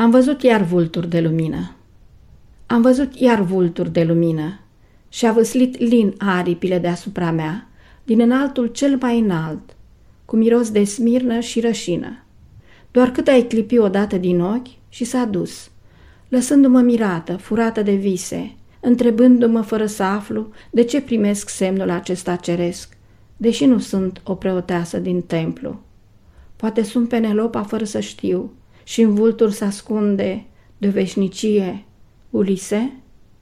Am văzut iar vulturi de lumină. Am văzut iar vulturi de lumină și a văslit lin aripile deasupra mea, din înaltul cel mai înalt, cu miros de smirnă și rășină. Doar cât ai clipi odată din ochi și s-a dus, lăsându-mă mirată, furată de vise, întrebându-mă fără să aflu de ce primesc semnul acesta ceresc, deși nu sunt o preoteasă din templu. Poate sunt Penelopa fără să știu și în vultur se ascunde de veșnicie Ulise?